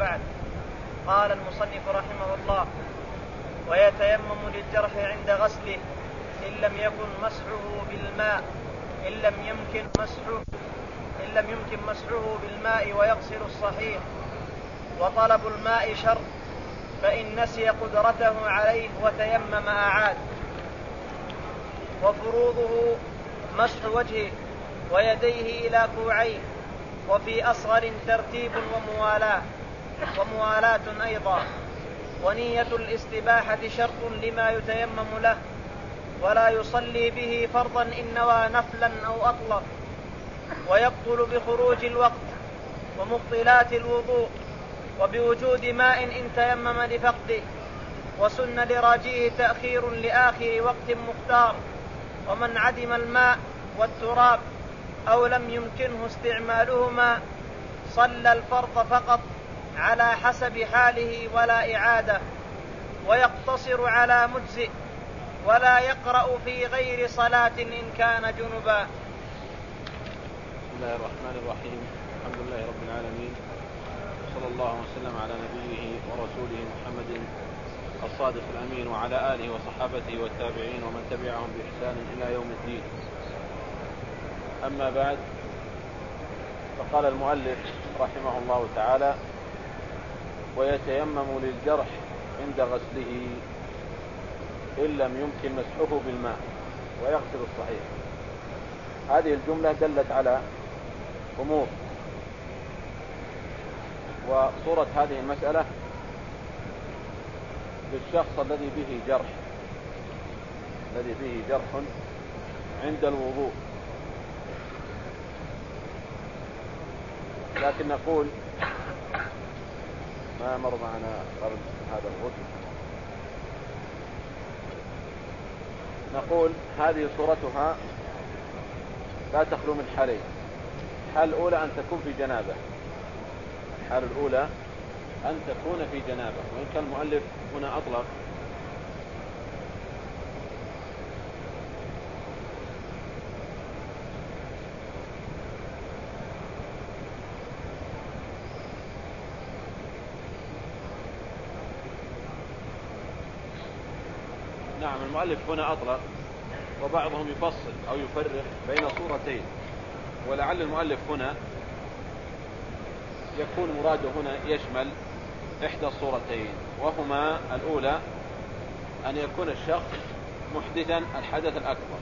وبعد قال المصنف رحمه الله ويتيمم للجرح عند غسله إن لم يكن مسحه بالماء إن لم يمكن مسحه إن لم يمكن مسحه بالماء ويغسل الصحيح. وطلب الماء شرط فإن نسي قدرته عليه وتيمم أعاد. وفروضه مسح وجهه ويديه إلى كوعيه وفي أصغر ترتيب وموالاة. وموالاة أيضا. ونية الاستباحة شرط لما يتيمم له ولا يصلي به فرضا إن نوى نفلا أو أطلق ويبطل بخروج الوقت ومبطلات الوضوء وبوجود ماء إن تيمم لفقده. وسن لراجيه تأخير لآخر وقت مختار. ومن عدم الماء والتراب أو لم يمكنه استعمالهما صلى الفرض فقط. على حسب حاله ولا إعادة ويقتصر على مجزئ ولا يقرأ في غير صلاة إن كان جنبا. بسم الله الرحمن الرحيم. الحمد لله رب العالمين. صلى الله وسلم على نبيه ورسوله محمد الصادق الأمين وعلى آله وصحابته والتابعين ومن تبعهم بإحسان إلى يوم الدين. أما بعد فقال المؤلف رحمه الله تعالى: ويتيمم للجرح عند غسله إن لم يمكن مسحه بالماء ويغسل الصحيح. هذه الجملة دلت على أمور وصورة هذه المسألة للشخص الذي به جرح الذي به جرح عند الوضوء لكن نقول ما مر معنا قبل هذا الغسل نقول هذه صورتها لا تخلو من حالين. الحال الأولى أن تكون في جنابة. الحالة الأولى أن تكون في جنابة. وإن كان المؤلف هنا أطلق نعم المؤلف هنا أطلق وبعضهم يفصل أو يفرق بين صورتين. ولعل المؤلف هنا يكون مراده هنا يشمل إحدى الصورتين وهما الأولى أن يكون الشخص محدثا الحدث الأكبر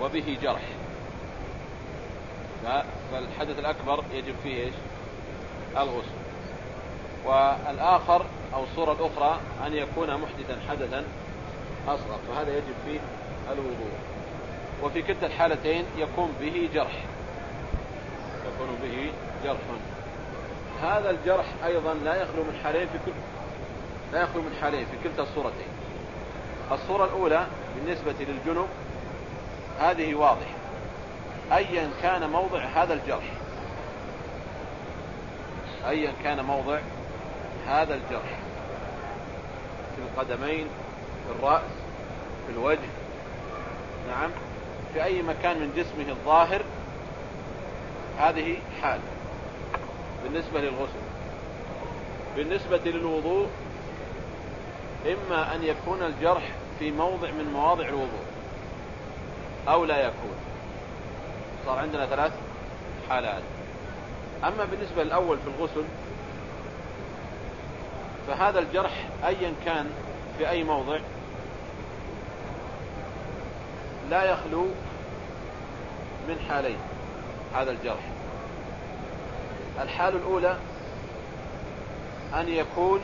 وبه جرح. فالحدث الأكبر يجب فيه إيش؟ الغسل. والآخر أو الصورة الأخرى أن يكون محدثا حدثا أصغر فهذا يجب فيه الوضوء. وفي كلتا الحالتين يكون به جرح. يكون به جرح. هذا الجرح أيضا لا يخلو من حالين في كل لا يخلو من حالين في كلتا الصورتين. الصورة الأولى بالنسبة للجنب هذه واضحة. أيا كان موضع هذا الجرح. أيا كان موضع هذا الجرح. في القدمين في الرأس في الوجه. نعم. في أي مكان من جسمه الظاهر هذه حال. بالنسبة للغسل. بالنسبة للوضوء إما أن يكون الجرح في موضع من مواضع الوضوء أو لا يكون. صار عندنا ثلاث حالات. أما بالنسبة للأول في الغسل فهذا الجرح أيا كان في أي موضع لا يخلو من حالين هذا الجرح. الحال الأولى أن يكون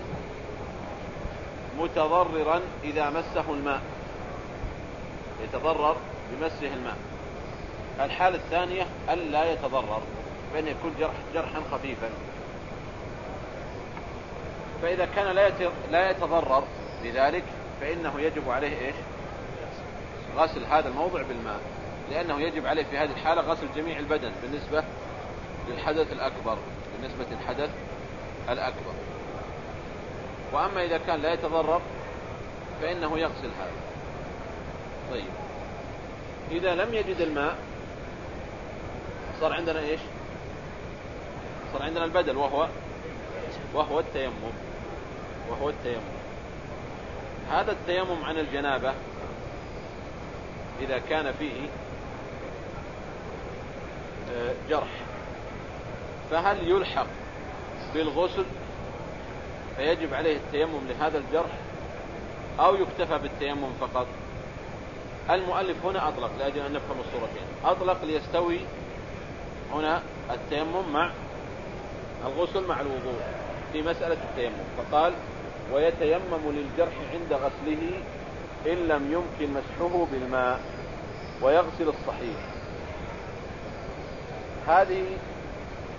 متضررا إذا مسه الماء يتضرر بمسه الماء. الحالة الثانية ألا يتضرر بأن يكون جرح جرحا خفيفا. فإذا كان لا يتضرر بذلك فإنه يجب عليه إيش؟ غسل هذا الموضع بالماء لأنه يجب عليه في هذه الحالة غسل جميع البدن بالنسبة للحدث الأكبر بالنسبة للحدث الأكبر. وأما إذا كان لا يتضرر فإنه يغسل هذا. طيب. إذا لم يجد الماء صار عندنا إيش؟ صار عندنا البدل وهو وهو التيمم وهو التيمم. هذا التيمم عن الجنابة إذا كان فيه آه، جرح فهل يلحق بالغسل؟ فيجب عليه التيمم لهذا الجرح أو يكتفى بالتيمم فقط؟ المؤلف هنا أطلق لأجل أن نفهم الصورتين. أطلق ليستوي هنا التيمم مع الغسل مع الوضوء في مسألة التيمم فقال ويتيمم للجرح عند غسله إن لم يمكن مسحه بالماء ويغسل الصحيح. هذه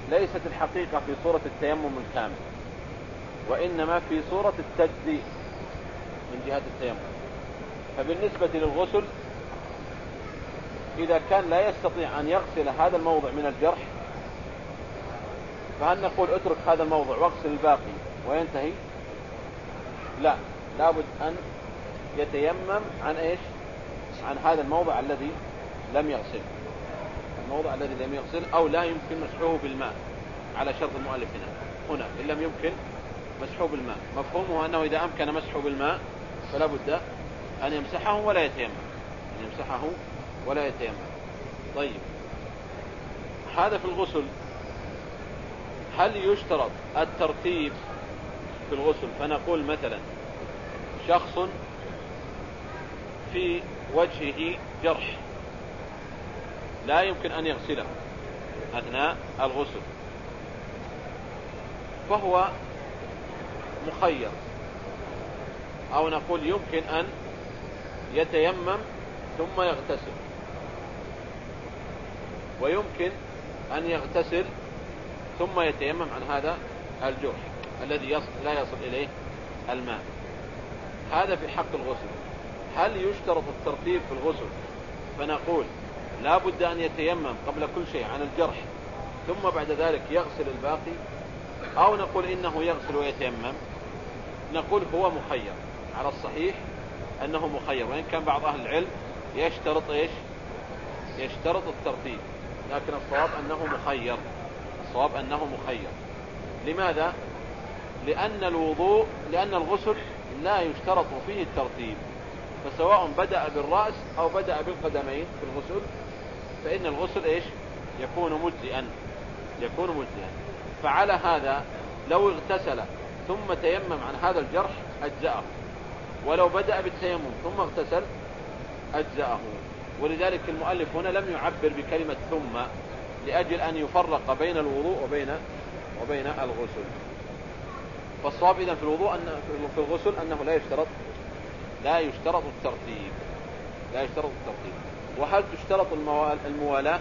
ليست الحقيقة في صورة التيمم الكامل وإنما في صورة التجزيء من جهة التيمم. فبالنسبة للغسل إذا كان لا يستطيع أن يغسل هذا الموضع من الجرح فهل نقول اترك هذا الموضع واغسل الباقي وينتهي؟ لا لابد أن يتيمم عن إيش؟ عن هذا الموضع الذي لم يغسل. الموضع الذي لم يغسل أو لا يمكن مسحه بالماء على شرط المؤلف هنا. هنا إن لم يمكن مسحه بالماء. مفهومه أنه إذا أمكن مسحه بالماء فلا بد أن يمسحه ولا يتيمم. أن يمسحه ولا يتيمم. طيب. هذا في الغسل. هل يشترط الترتيب في الغسل؟ فنقول مثلا شخص في وجهه جرح. لا يمكن أن يغسله أثناء الغسل. فهو مخير. أو نقول يمكن أن يتيمم ثم يغتسل. ويمكن أن يغتسل ثم يتيمم عن هذا الجرح الذي لا يصل إليه الماء. هذا في حق الغسل. هل يشترط الترتيب في الغسل فنقول لا بد أن يتيمم قبل كل شيء عن الجرح ثم بعد ذلك يغسل الباقي أو نقول إنه يغسل ويتيمم. نقول هو مخير. على الصحيح أنه مخير وإن كان بعض أهل العلم يشترط إيش؟ يشترط الترتيب لكن الصواب أنه مخير. الصواب أنه مخير. لماذا؟ لأن الوضوء لأن الغسل لا يشترط فيه الترتيب فسواء بدأ بالرأس أو بدأ بالقدمين في الغسل فإن الغسل إيش؟ يكون مجزئا يكون مجزئا. فعلى هذا لو اغتسل ثم تيمم عن هذا الجرح أجزأه. ولو بدأ بالتيمم ثم اغتسل أجزأه. ولذلك المؤلف هنا لم يعبر بكلمة ثم لأجل أن يفرق بين الوضوء وبين وبين الغسل. فالصواب إذا في الوضوء أن في الغسل أنه لا يشترط لا يشترط الترتيب. لا يشترط الترتيب. وهل تشترط الموالاة؟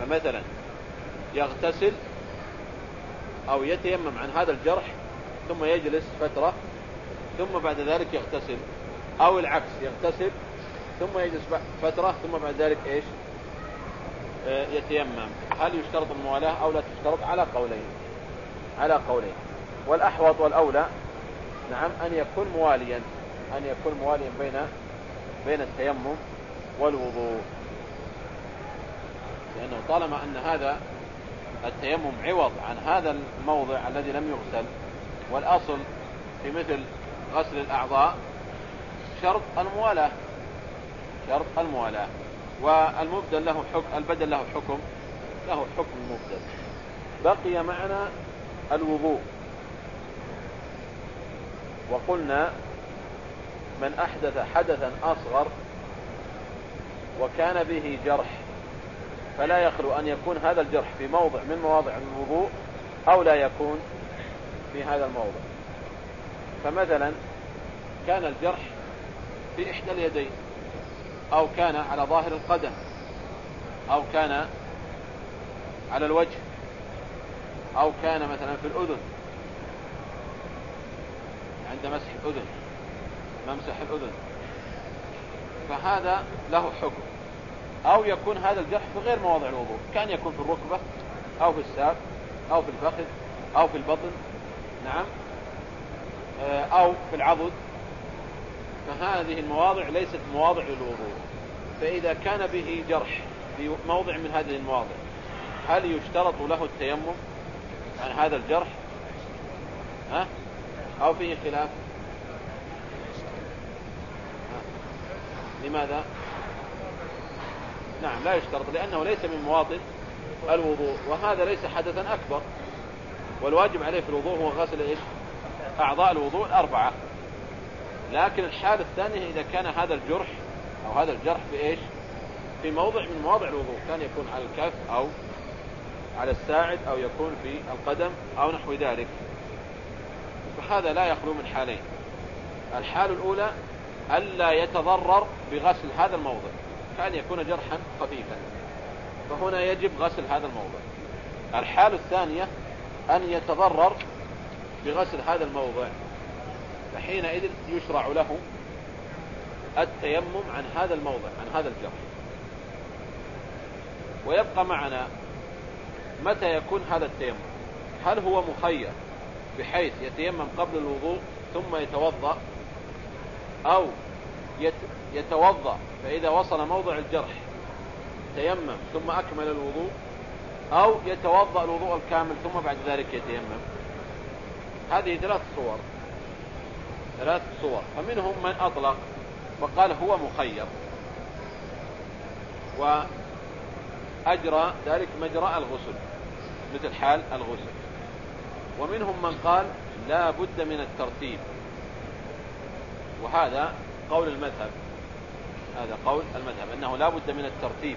فمثلا يغتسل أو يتيمم عن هذا الجرح ثم يجلس فترة ثم بعد ذلك يغتسل. أو العكس يغتسل ثم يجلس فترة ثم بعد ذلك إيش؟ آه، يتيمم. هل يشترط الموالاة أو لا تشترط؟ على قولين. على قولين. والأحوط والأولى نعم أن يكون مواليا. أن يكون مواليا بين بين التيمم والوضوء. لأنه طالما أن هذا التيمم عوض عن هذا الموضع الذي لم يغسل والأصل في مثل غسل الأعضاء شرط الموالاة شرط الموالاة. والمبدل له حكم البدل له حكم له حكم المبدل بقي معنا الوضوء. وقلنا من أحدث حدثا أصغر وكان به جرح فلا يخلو أن يكون هذا الجرح في موضع من مواضع الوضوء أو لا يكون في هذا الموضع. فمثلا كان الجرح في إحدى اليدين أو كان على ظاهر القدم أو كان على الوجه أو كان مثلا في الأذن عند مسح الأذن. ممسح الأذن. فهذا له حكم. أو يكون هذا الجرح في غير مواضع الوضوء كان يكون في الركبة أو في الساق أو في الفخذ أو في البطن نعم آه، أو في العضد. فهذه المواضع ليست مواضع للوضوء فإذا كان به جرح في موضع من هذه المواضع هل يشترط له التيمم عن هذا الجرح؟ ها؟ أو فيه خلاف؟ لماذا؟ نعم لا يشترط لأنه ليس من مواطن الوضوء وهذا ليس حدثا أكبر. والواجب عليه في الوضوء هو غسل إيش؟ أعضاء الوضوء الأربعة. لكن الحالة الثانية إذا كان هذا الجرح أو هذا الجرح في إيش في موضع من مواضع الوضوء كان يكون على الكف أو على الساعد أو يكون في القدم أو نحو ذلك. فهذا لا يخلو من حالين. الحالة الأولى ألا يتضرر بغسل هذا الموضع كأن يكون جرحا خفيفا. فهنا يجب غسل هذا الموضع. الحالة الثانية أن يتضرر بغسل هذا الموضع. فحينئذ يشرع له التيمم عن هذا الموضع عن هذا الجرح. ويبقى معنا متى يكون هذا التيمم؟ هل هو مخير بحيث يتيمم قبل الوضوء ثم يتوضأ؟ أو يتوضأ فإذا وصل موضع الجرح تيمم ثم أكمل الوضوء أو يتوضأ الوضوء الكامل ثم بعد ذلك يتيمم. هذه ثلاث صور ثلاث صور. فمنهم من أطلق وقال هو مخير وأجرى ذلك مجرى الغسل مثل حال الغسل. ومنهم من قال لا بد من الترتيب. وهذا قول المذهب. هذا قول المذهب أنه لا بد من الترتيب.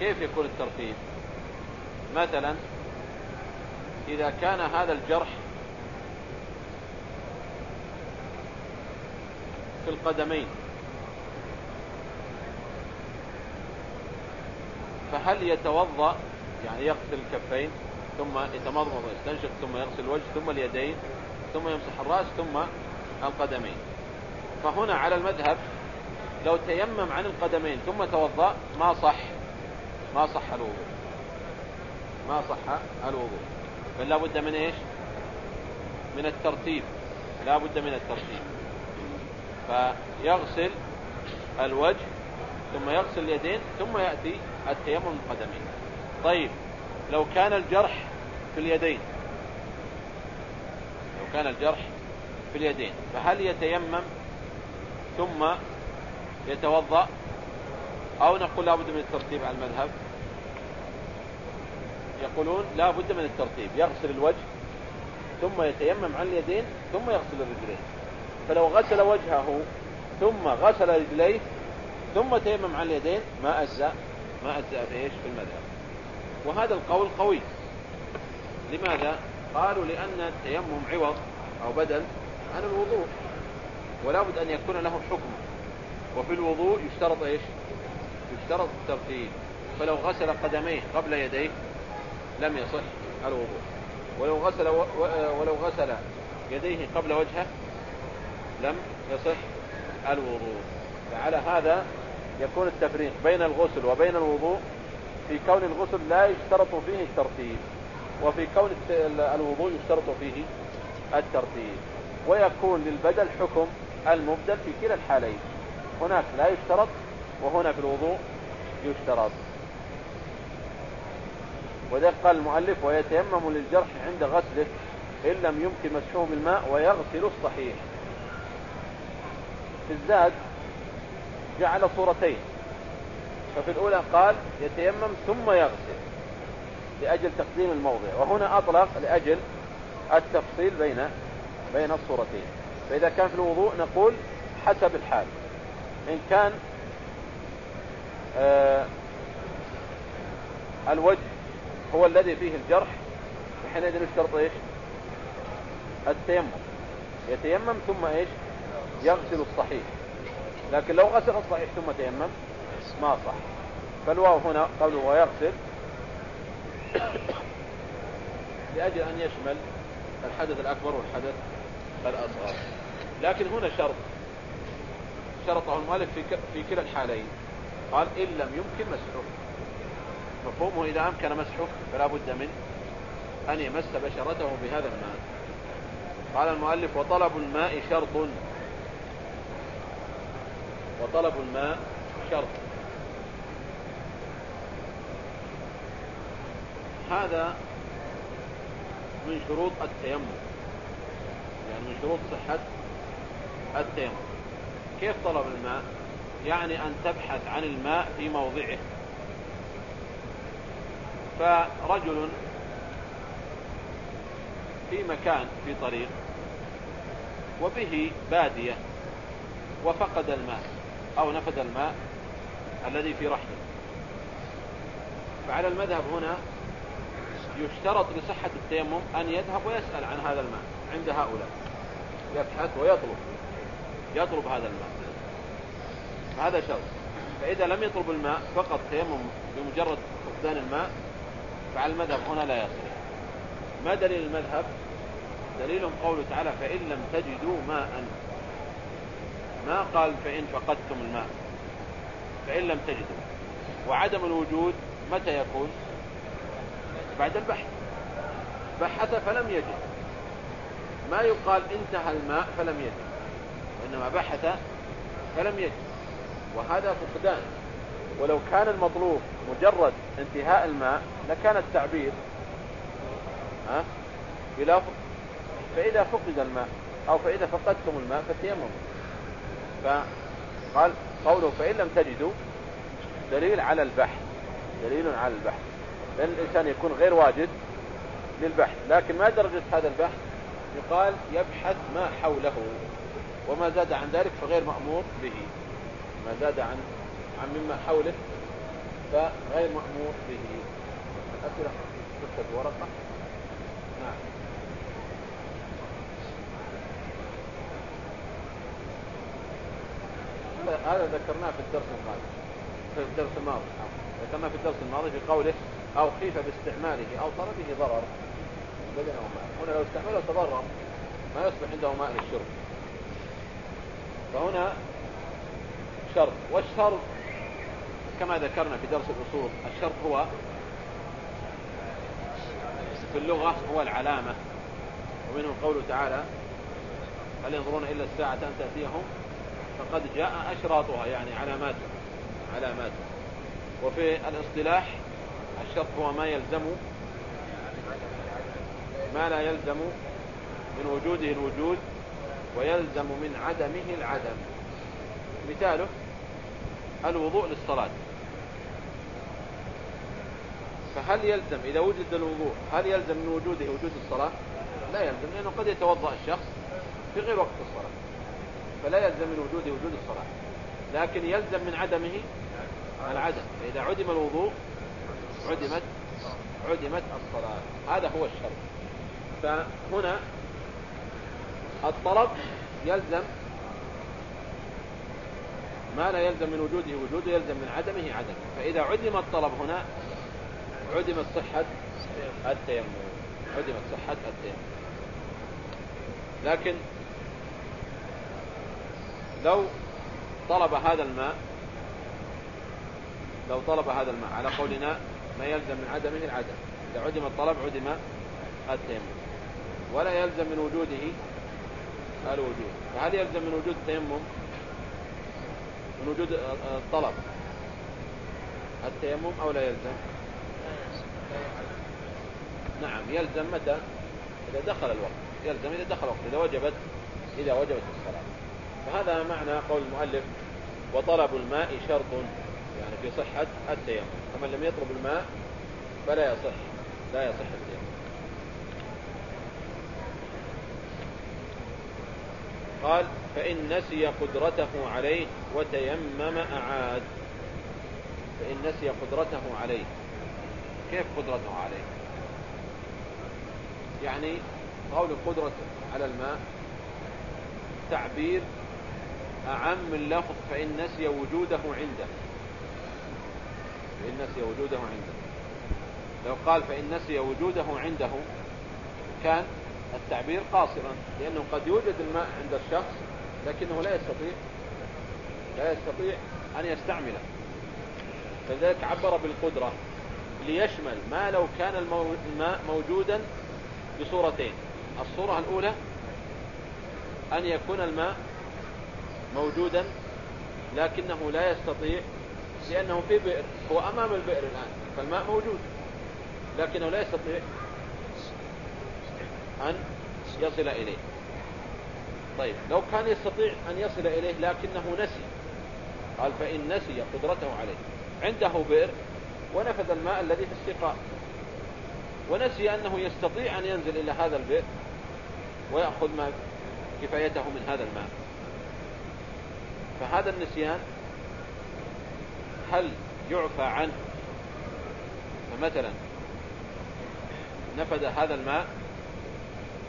كيف يكون الترتيب؟ مثلا إذا كان هذا الجرح في القدمين فهل يتوضأ؟ يعني يغسل الكفين ثم يتمضمض ويستنشق ثم يغسل الوجه ثم اليدين ثم يمسح الرأس ثم القدمين. فهنا على المذهب لو تيمم عن القدمين ثم توضأ ما صح. ما صح الوضوء. ما صح الوضوء. بل لا بد من إيش؟ من الترتيب. لا بد من الترتيب. فيغسل الوجه ثم يغسل اليدين ثم يأتي التيمم القدمين. طيب لو كان الجرح في اليدين لو كان الجرح في اليدين فهل يتيمم ثم يتوضأ؟ أو نقول لا بد من الترتيب على المذهب. يقولون لا بد من الترتيب يغسل الوجه ثم يتيمم عن اليدين ثم يغسل الرجلين. فلو غسل وجهه ثم غسل رجليه ثم تيمم عن اليدين ما أجزأ ما أجزأ في إيش في المذهب. وهذا القول قوي. لماذا؟ قالوا لأن التيمم عوض أو بدل عن الوضوء ولا بد أن يكون له حكم. وفي الوضوء يشترط إيش؟ يشترط الترتيب فلو غسل قدميه قبل يديه لم يصح الوضوء. ولو غسل ولو غسل يديه قبل وجهه لم يصح الوضوء. فعلى هذا يكون التفريق بين الغسل وبين الوضوء في كون الغسل لا يشترط فيه الترتيب. وفي كون الوضوء يشترط فيه الترتيب. ويكون للبدل حكم المبدل في كلا الحالين. هناك لا يشترط وهنا في الوضوء يشترط. وذلك قال المؤلف ويتيمم للجرح عند غسله إن لم يمكن مسحه بالماء ويغسل الصحيح. في الزاد جعل صورتين. ففي الأولى قال يتيمم ثم يغسل. لأجل تقديم الموضع. وهنا أطلق لأجل التفصيل بين بين الصورتين. فإذا كان في الوضوء نقول حسب الحال. إن كان آه الوجه هو الذي فيه الجرح حينئذ يشترط إيش؟ التيمم. يتيمم ثم إيش؟ يغسل الصحيح. لكن لو غسل الصحيح ثم تيمم ما صح. فالواو هنا قوله ويغسل. لأجل أن يشمل الحدث الأكبر والحدث الأصغر. لكن هنا شرط. شرطه المؤلف في في كلا الحالين. قال إن لم يمكن مسحه. مفهومه إذا أمكن مسحه فلا بد من أن يمس بشرته بهذا الماء. قال المؤلف وطلب الماء شرط. وطلب الماء شرط. هذا من شروط التيمم. يعني من شروط صحة التيمم. كيف طلب الماء؟ يعني أن تبحث عن الماء في موضعه. فرجل في مكان في طريق وبه بادية وفقد الماء أو نفد الماء الذي في رحله. فعلى المذهب هنا يشترط لصحة التيمم أن يذهب ويسأل عن هذا الماء عند هؤلاء. يبحث ويطلب. يطلب هذا الماء هذا شرط. فإذا لم يطلب الماء فقط تيمم بمجرد فقدان الماء فعلى المذهب هنا لا يصلح ما دليل المذهب؟ دليلهم قوله تعالى فإن لم تجدوا ماء. ما قال فإن فقدتم الماء. فإن لم تجدوا. وعدم الوجود متى يكون؟ بعد البحث. بحث فلم يجد. ما يقال انتهى الماء فلم يجد. وإنما بحث فلم يجد. وهذا فقدان. ولو كان المطلوب مجرد انتهاء الماء لكان التعبير ها بلفظ فإذا فقد الماء أو فإذا فقدتم الماء فتيمموا. فقال قوله فإن لم تجدوا دليل على البحث. دليل على البحث. لأن الإنسان يكون غير واجد للبحث. لكن ما درجة هذا البحث؟ يقال يبحث ما حوله وما زاد عن ذلك فغير مأمور به. ما زاد عن عن مما حوله فغير مأمور به. الأسئلة تكتب ورقة. نعم. هذا ذكرناه في الدرس الماضي. في الدرس الماضي. ذكرناه في الدرس الماضي في قوله أو خيف باستعماله أو طلبه ضرر. بدنه ماء هنا لو استعمله تضرر. ما يصبح عنده ماء للشرب. فهنا شرط. والشرط كما ذكرنا في درس الأصول الشرط هو في اللغة هو العلامة. ومنه قوله تعالى هل ينظرون إلا الساعة أن تأتيهم؟ فقد جاء أشراطها يعني علاماتها علاماتها وفي الاصطلاح الشرط هو ما يلزم ما لا يلزم من وجوده الوجود ويلزم من عدمه العدم. مثاله الوضوء للصلاة. فهل يلزم إذا وجد الوضوء هل يلزم من وجوده وجود الصلاة؟ لا يلزم لأنه قد يتوضأ الشخص في غير وقت الصلاة. فلا يلزم من وجوده وجود الصلاة. لكن يلزم من عدمه العدم. فإذا عدم الوضوء عدمت عدمت الصلاة. هذا هو الشرط. فهنا الطلب يلزم ما لا يلزم من وجوده وجوده يلزم من عدمه عدم فإذا عدم الطلب هنا عدمت صحة التيمم. عدمت صحة التيمم. لكن لو طلب هذا الماء لو طلب هذا الماء على قولنا ما يلزم من عدمه العدم. إذا عدم الطلب عدم التيمم. ولا يلزم من وجوده الوجود. فهل يلزم من وجود التيمم؟ من وجود الطلب. التيمم أو لا يلزم؟ نعم يلزم متى؟ إذا دخل الوقت. يلزم إذا دخل الوقت إذا وجبت إذا وجبت الصلاة. فهذا معنى قول المؤلف وطلب الماء شرط يعني في صحة التيمم فمن لم يطلب الماء فلا يصح. لا يصح التيمم قال فإن نسي قدرته عليه وتيمم أعاد. فإن نسي قدرته عليه. كيف قدرته عليه؟ يعني قول قدرة على الماء تعبير أعم من لفظ فإن نسي وجوده عنده. فإن نسي وجوده عنده. لو قال فإن نسي وجوده عنده كان التعبير قاصرا لأنه قد يوجد الماء عند الشخص لكنه لا يستطيع لا يستطيع أن يستعمله. فلذلك عبر بالقدرة ليشمل ما لو كان الماء موجودا بصورتين. الصورة الأولى أن يكون الماء موجودا لكنه لا يستطيع لأنه في بئر هو أمام البئر الآن فالماء موجود لكنه لا يستطيع أن يصل إليه. طيب لو كان يستطيع أن يصل إليه لكنه نسي قال فإن نسي قدرته عليه. عنده بئر ونفذ الماء الذي في السقاء ونسي أنه يستطيع أن ينزل إلى هذا البئر ويأخذ ما كفايته من هذا الماء. فهذا النسيان هل يعفى عنه؟ فمثلا نفد هذا الماء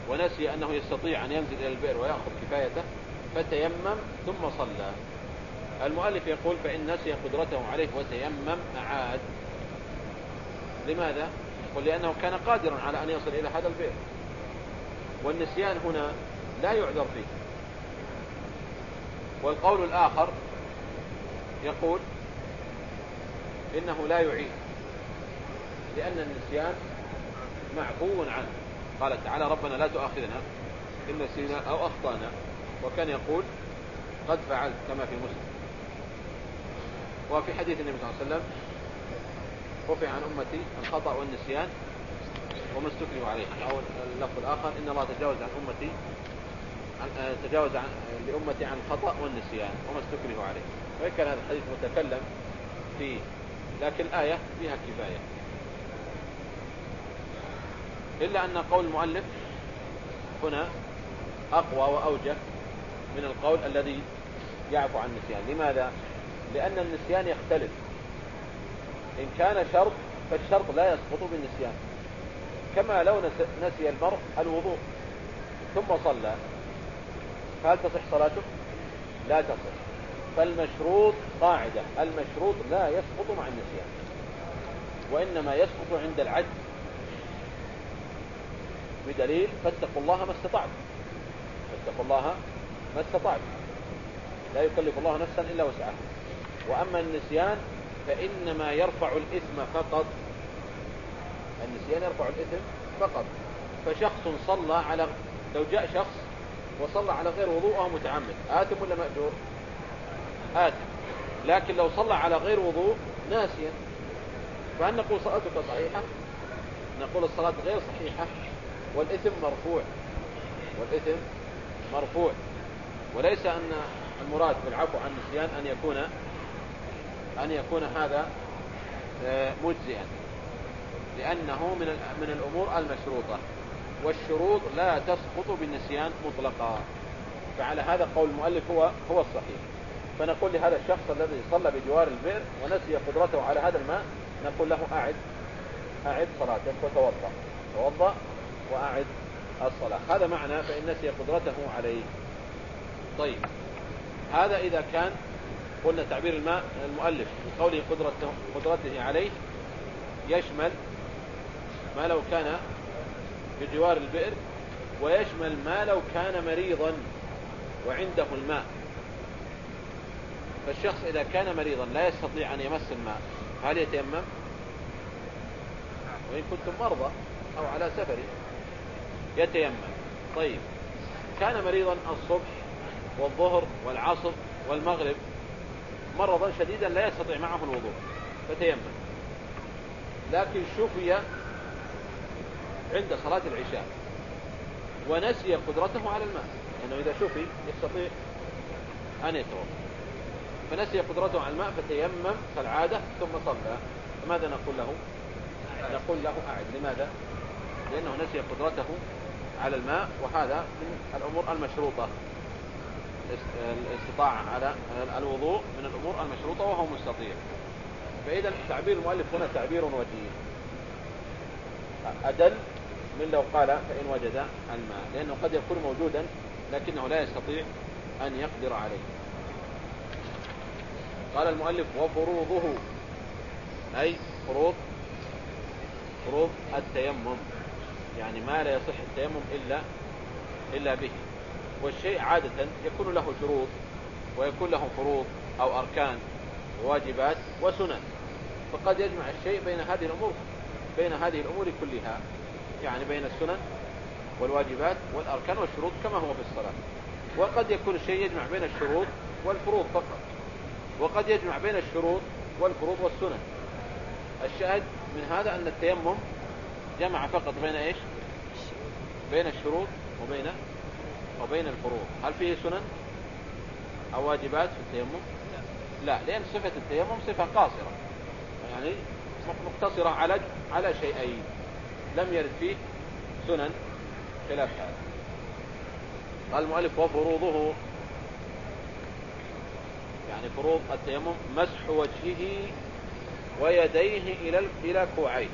ونسي أنه يستطيع أن ينزل إلى البئر ويأخذ كفايته فتيمم ثم صلى. المؤلف يقول فإن نسي قدرته عليه وتيمم أعاد. لماذا؟ يقول لأنه كان قادرا على أن يصل إلى هذا البئر. والنسيان هنا لا يعذر فيه. والقول الآخر يقول إنه لا يعيد لأن النسيان معفو عنه. قال تعالى ربنا لا تؤاخذنا إن نسينا أو أخطأنا. وكان يقول قد فعلت كما في مسلم. وفي حديث النبي صلى الله عليه وسلم رفع عن أمتي الخطأ والنسيان وما استكرهوا عليه. أو اللفظ الآخر إن الله تجاوز عن أمتي تجاوز عن لأمتي عن الخطأ والنسيان وما استكرهوا عليه. وإن كان هذا الحديث متكلم فيه لكن الآية فيها كفاية. إلا أن قول المؤلف هنا أقوى وأوجه من القول الذي يعفو عن النسيان. لماذا؟ لأن النسيان يختلف. إن كان شرط فالشرط لا يسقط بالنسيان. كما لو نسي المرء الوضوء ثم صلى فهل تصح صلاته؟ لا تصح. فالمشروط قاعدة. المشروط لا يسقط مع النسيان وإنما يسقط عند العجز بدليل فاتقوا الله ما استطعت فاتقوا الله ما استطعت لا يكلف الله نفسا إلا وسعها. وأما النسيان فإنما يرفع الإثم فقط. النسيان يرفع الإثم فقط. فشخص صلى على لو جاء شخص وصلى على غير وضوء أو متعمد آثم ولا مأجور؟ آثم لكن لو صلى على غير وضوء ناسيا. فهل نقول صلاتك صحيحة؟ نقول الصلاة غير صحيحة. والإثم مرفوع. والإثم مرفوع. وليس أن المراد بالعفو عن النسيان أن يكون أن يكون هذا آه، مجزئا. لأنه من من الأمور المشروطة. والشروط لا تسقط بالنسيان مطلقا. فعلى هذا قول المؤلف هو هو الصحيح. فنقول لهذا الشخص الذي صلى بجوار البئر ونسي قدرته على هذا الماء نقول له أعد أعد صلاتك وتوضأ توضأ وأعد الصلاة. هذا معنى فإن نسي قدرته عليه. طيب هذا إذا كان قلنا تعبير الماء المؤلف بقوله قدرته, قدرته عليه يشمل ما لو كان بجوار البئر ويشمل ما لو كان مريضا وعنده الماء. فالشخص إذا كان مريضا لا يستطيع أن يمس الماء هل يتيمم؟ وإن كنتم مرضى أو على سفر يتيمم. طيب كان مريضا الصبح والظهر والعصر والمغرب مرضا شديدا لا يستطيع معه الوضوء فتيمم. لكن شفي عند صلاة العشاء ونسي قدرته على الماء لأنه إذا شفي يستطيع أن يتوضأ. فنسي قدرته على الماء فتيمم كالعادة ثم صلى. فماذا نقول له؟ نقول له أعد. لماذا؟ لأنه نسي قدرته على الماء وهذا من الأمور المشروطة. الاستطاعة على الوضوء من الأمور المشروطة وهو مستطيع. فإذا تعبير المؤلف هنا تعبير وجيه. أدل من لو قال فإن وجد الماء لأنه قد يكون موجودا لكنه لا يستطيع أن يقدر عليه. قال المؤلف وفروضه. أي فروض فروض التيمم. يعني ما لا يصح التيمم إلا إلا به. والشيء عادة يكون له شروط ويكون له فروض أو أركان وواجبات وسنن. فقد يجمع الشيء بين هذه الأمور بين هذه الأمور كلها. يعني بين السنن والواجبات والأركان والشروط كما هو في الصلاة. وقد يكون الشيء يجمع بين الشروط والفروض فقط. وقد يجمع بين الشروط والفروض والسنن. الشاهد من هذا أن التيمم جمع فقط بين إيش؟ بين الشروط وبين وبين الفروض. هل فيه سنن أو واجبات في التيمم؟ لا لأن صفة التيمم صفة قاصرة. يعني مقتصرة على على شيئين. لم يرد فيه سنن خلاف هذا قال المؤلف وفروضه يعني فروض التيمم مسح وجهه ويديه إلى إلى كوعيه.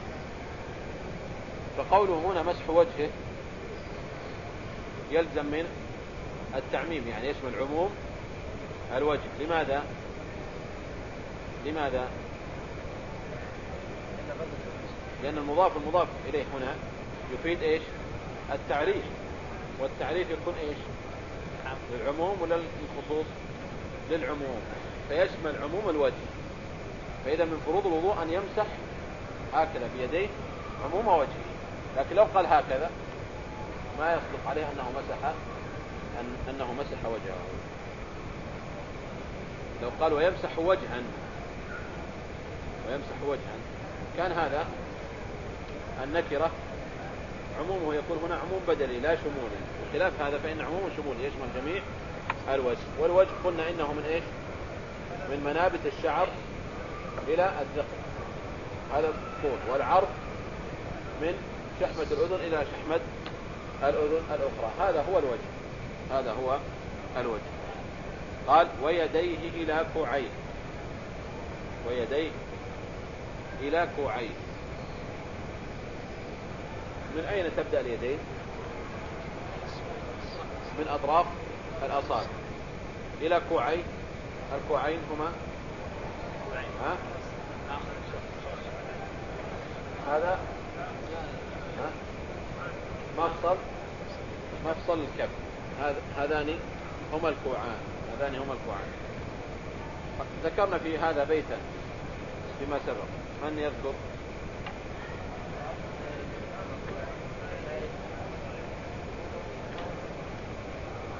فقوله هنا مسح وجهه يلزم من التعميم يعني يشمل عموم الوجه. لماذا؟ لماذا؟ لأن المضاف المضاف إليه هنا يفيد إيش؟ التعريف. والتعريف يكون إيش؟ للعموم ولا للخصوص؟ للعموم فيشمل عموم الوجه. فإذا من فروض الوضوء أن يمسح هكذا بيديه عموم وجهه. لكن لو قال هكذا ما يصدق عليه أنه مسح أن أنه مسح وجهه. لو قال ويمسح وجها ويمسح وجها كان هذا النكرة عمومه يكون هنا عموم بدلي لا شمولي. بخلاف هذا فإن عموم شمولي يشمل جميع الوجه. والوجه قلنا إنه من إيش؟ من منابت الشعر إلى الذقن. هذا الطول والعرض من شحمة الأذن إلى شحمة الأذن الأخرى. هذا هو الوجه. هذا هو الوجه. قال ويديه إلى كوعيه ويديه إلى كوعيه من أين تبدأ اليدين؟ من أطراف الأصابع إلى كوعي الكوعين هما؟ ها؟ هذا؟ ها؟ مفصل؟ مفصل الكف. هذان هما الكوعان. هذان هما الكوعان. ذكرنا في هذا بيتا فيما سبق. من يذكر؟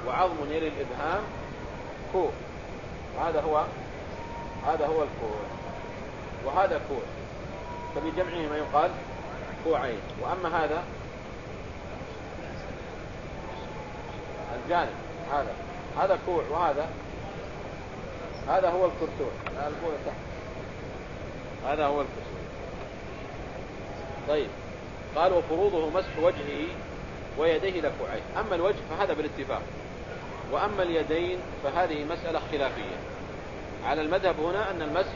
وعظم يلي الإبهام كوع وهذا هو هذا هو الكوع وهذا كوع فبجمعه ما يقال كوعين وأما هذا الجانب هذا. هذا كوع وهذا. هذا هو الكرتون الكوع تحت. هذا هو الكرتون طيب. قال وفروضه مسح وجهه ويديه إلى كوعيه أما الوجه فهذا بالاتفاق. وأما اليدين فهذه مسألة خلافية. على المذهب هنا أن المسح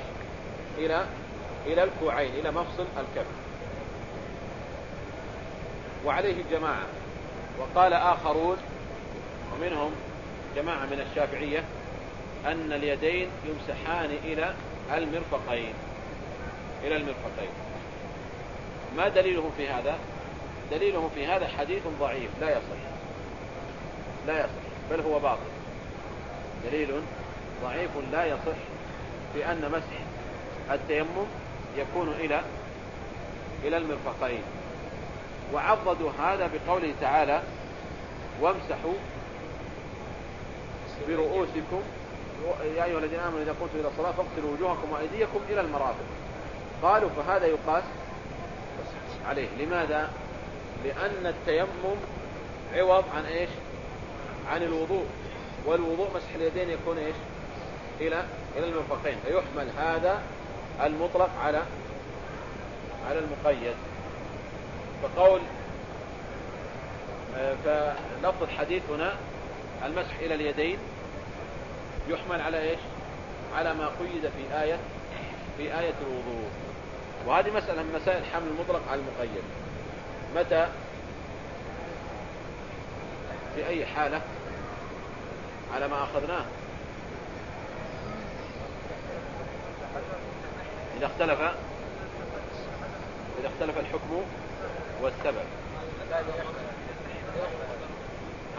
إلى إلى الكوعين إلى مفصل الكف. وعليه الجماعة. وقال آخرون ومنهم جماعة من الشافعية أن اليدين يمسحان إلى المرفقين. إلى المرفقين. ما دليلهم في هذا؟ دليلهم في هذا حديث ضعيف لا يصح. لا يصح. بل هو باطل. دليل ضعيف لا يصح في أن مسح التيمم يكون إلى إلى المرفقين. وعضدوا هذا بقوله تعالى وامسحوا برؤوسكم. يا أيها الذين آمنوا إذا قمتم إلى الصلاة فاغسلوا وجوهكم وأيديكم إلى المرافق. قالوا فهذا يقاس عليه. لماذا؟ لأن التيمم عوض عن إيش؟ عن الوضوء والوضوء مسح اليدين يكون إيش؟ إلى إلى المرفقين فيحمل هذا المطلق على على المقيد. فقول آه، فلفظ الحديث هنا المسح إلى اليدين يحمل على إيش؟ على ما قيد في آية في آية الوضوء. وهذه مسألة من مسائل حمل المطلق على المقيد. متى؟ في أي حالة؟ على ما أخذناه. إذا اختلف إذا اختلف الحكم والسبب.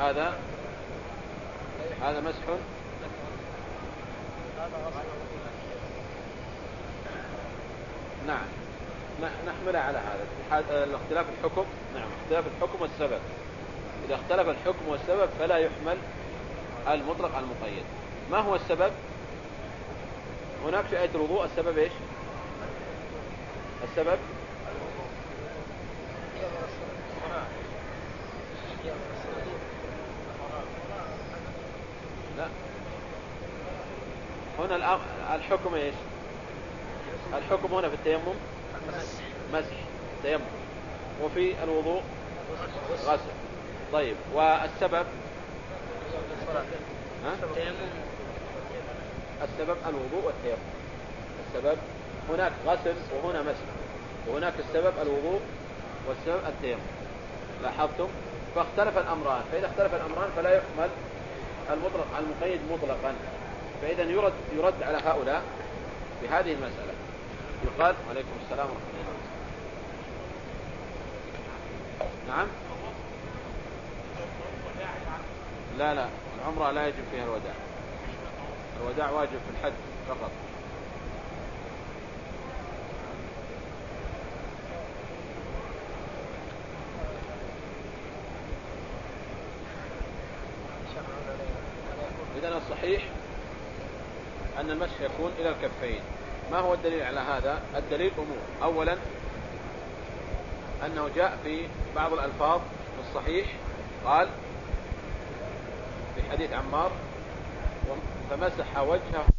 هذا هذا مسح. نعم. نحملها على هذا الاختلاف الحكم. نعم اختلاف الحكم والسبب. إذا اختلف الحكم والسبب فلا يحمل المطلق على المقيد. ما هو السبب؟ هناك في آية الوضوء السبب إيش؟ السبب؟ لا. هنا الحكم إيش؟ الحكم هنا في التيمم؟ مسح. تيمم. وفي الوضوء؟ غسل. طيب. والسبب؟ السبب الوضوء والتيمم السبب هناك غسل وهنا مسح. وهناك السبب الوضوء والسبب التيمم لاحظتم؟ فاختلف الأمران. فإذا اختلف الأمران فلا يحمل المطلق على المقيد مطلقا. فإذا يرد يرد على هؤلاء بهذه المسألة. يقال وعليكم السلام ورحمة الله نعم؟ لا لا. العمرة لا يجب فيها الوداع. الوداع واجب في الحج فقط. إذا الصحيح أن المسح يكون إلى الكفين. ما هو الدليل على هذا؟ الدليل أمور. أولا أنه جاء في بعض الألفاظ في الصحيح قال حديث عمار فمسح وجهه